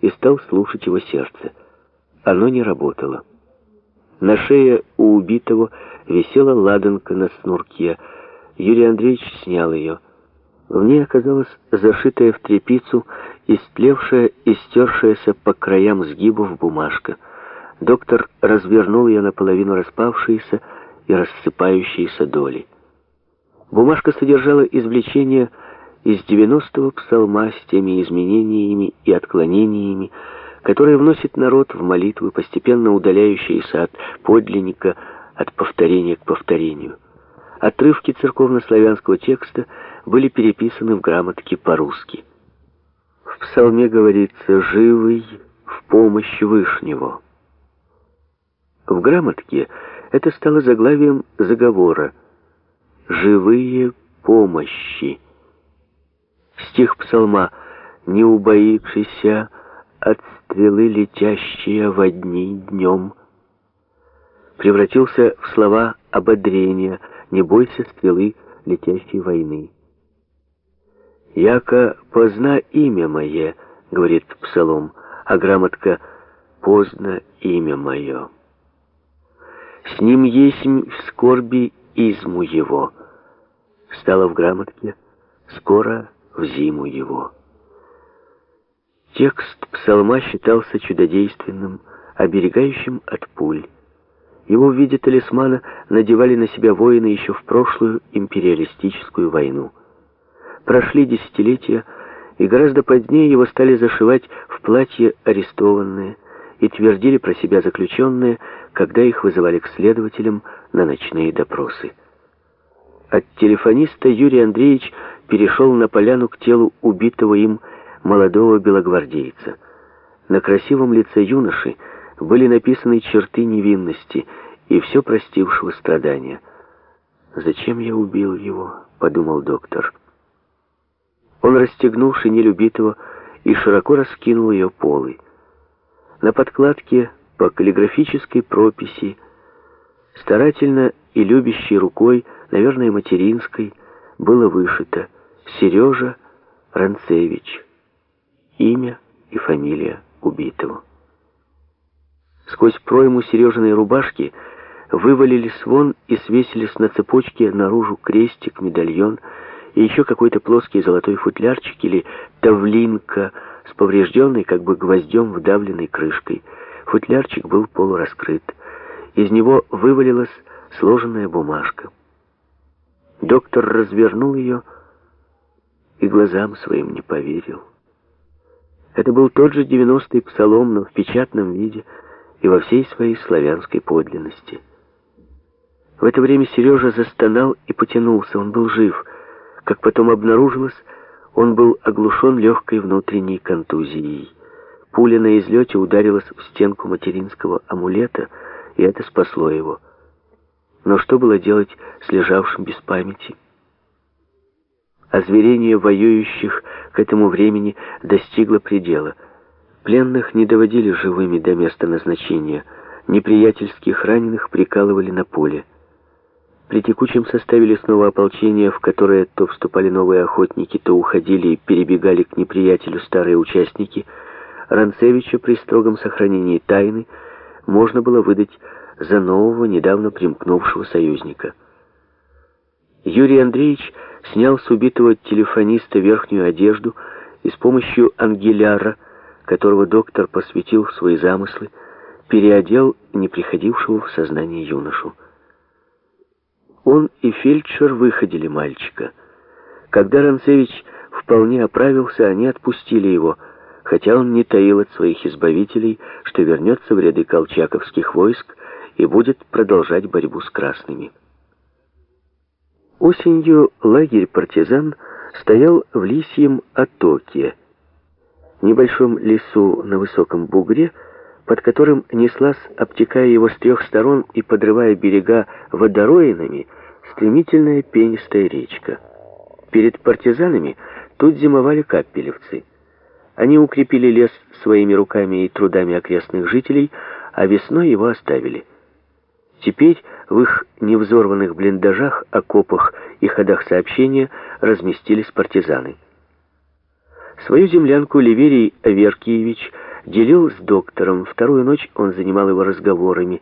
и стал слушать его сердце. Оно не работало. На шее у убитого висела ладанка на снурке. Юрий Андреевич снял ее. В ней оказалась зашитая в тряпицу, истлевшая и стершаяся по краям сгибов бумажка. Доктор развернул ее наполовину распавшиеся и рассыпающиеся доли. Бумажка содержала извлечение из 90-го псалма с теми изменениями и отклонениями, которые вносит народ в молитвы, постепенно удаляющиеся от подлинника, от повторения к повторению. Отрывки церковно-славянского текста были переписаны в грамотке по-русски. В псалме говорится «живый в помощь Вышнего». В грамотке это стало заглавием заговора «Живые помощи». Стих псалма «Не убоившийся от стрелы, летящие во дни днем» превратился в слова ободрения «Не бойся стрелы, летящей войны». «Яко позна имя мое», — говорит псалом, а грамотка «поздно имя мое». «С ним есть в скорби изму его», стало в грамотке «скоро в зиму его». Текст псалма считался чудодейственным, оберегающим от пуль. Его в виде талисмана надевали на себя воины еще в прошлую империалистическую войну. Прошли десятилетия, и гораздо позднее его стали зашивать в платье арестованные и твердили про себя заключенные, когда их вызывали к следователям на ночные допросы. От телефониста Юрий Андреевич перешел на поляну к телу убитого им молодого белогвардейца. На красивом лице юноши были написаны черты невинности и все простившего страдания. «Зачем я убил его?» — подумал доктор. Он расстегнул шинель убитого и широко раскинул ее полы. На подкладке по каллиграфической прописи, старательно и любящей рукой, наверное, материнской, было вышито «Сережа Ранцевич» имя и фамилия убитого. Сквозь пройму Сережиной рубашки вывалились вон и свесились на цепочке наружу крестик, медальон и еще какой-то плоский золотой футлярчик или тавлинка с поврежденной, как бы гвоздем вдавленной крышкой. Футлярчик был полураскрыт. Из него вывалилась сложенная бумажка. Доктор развернул ее и глазам своим не поверил. Это был тот же девяностый псалом, но в печатном виде и во всей своей славянской подлинности. В это время Сережа застонал и потянулся, он был жив. Как потом обнаружилось, он был оглушен легкой внутренней контузией. Пуля на излете ударилась в стенку материнского амулета, и это спасло его. Но что было делать с лежавшим без памяти? Озверение воюющих к этому времени достигло предела. Пленных не доводили живыми до места назначения. Неприятельских раненых прикалывали на поле. При текучем составе лесного ополчения, в которое то вступали новые охотники, то уходили и перебегали к неприятелю старые участники, Ранцевича при строгом сохранении тайны можно было выдать за нового, недавно примкнувшего союзника. Юрий Андреевич снял с убитого телефониста верхнюю одежду и с помощью ангеляра, которого доктор посвятил в свои замыслы, переодел неприходившего в сознание юношу. Он и фельдшер выходили мальчика. Когда Ранцевич вполне оправился, они отпустили его, хотя он не таил от своих избавителей, что вернется в ряды колчаковских войск и будет продолжать борьбу с красными. Осенью лагерь партизан стоял в Лисьем Отоке, небольшом лесу на высоком бугре, под которым неслась, обтекая его с трех сторон и подрывая берега водороинами, стремительная пенистая речка. Перед партизанами тут зимовали капелевцы. Они укрепили лес своими руками и трудами окрестных жителей, а весной его оставили. Теперь в их невзорванных блиндажах, окопах и ходах сообщения разместились партизаны. Свою землянку Ливерий Аверкиевич делил с доктором. Вторую ночь он занимал его разговорами,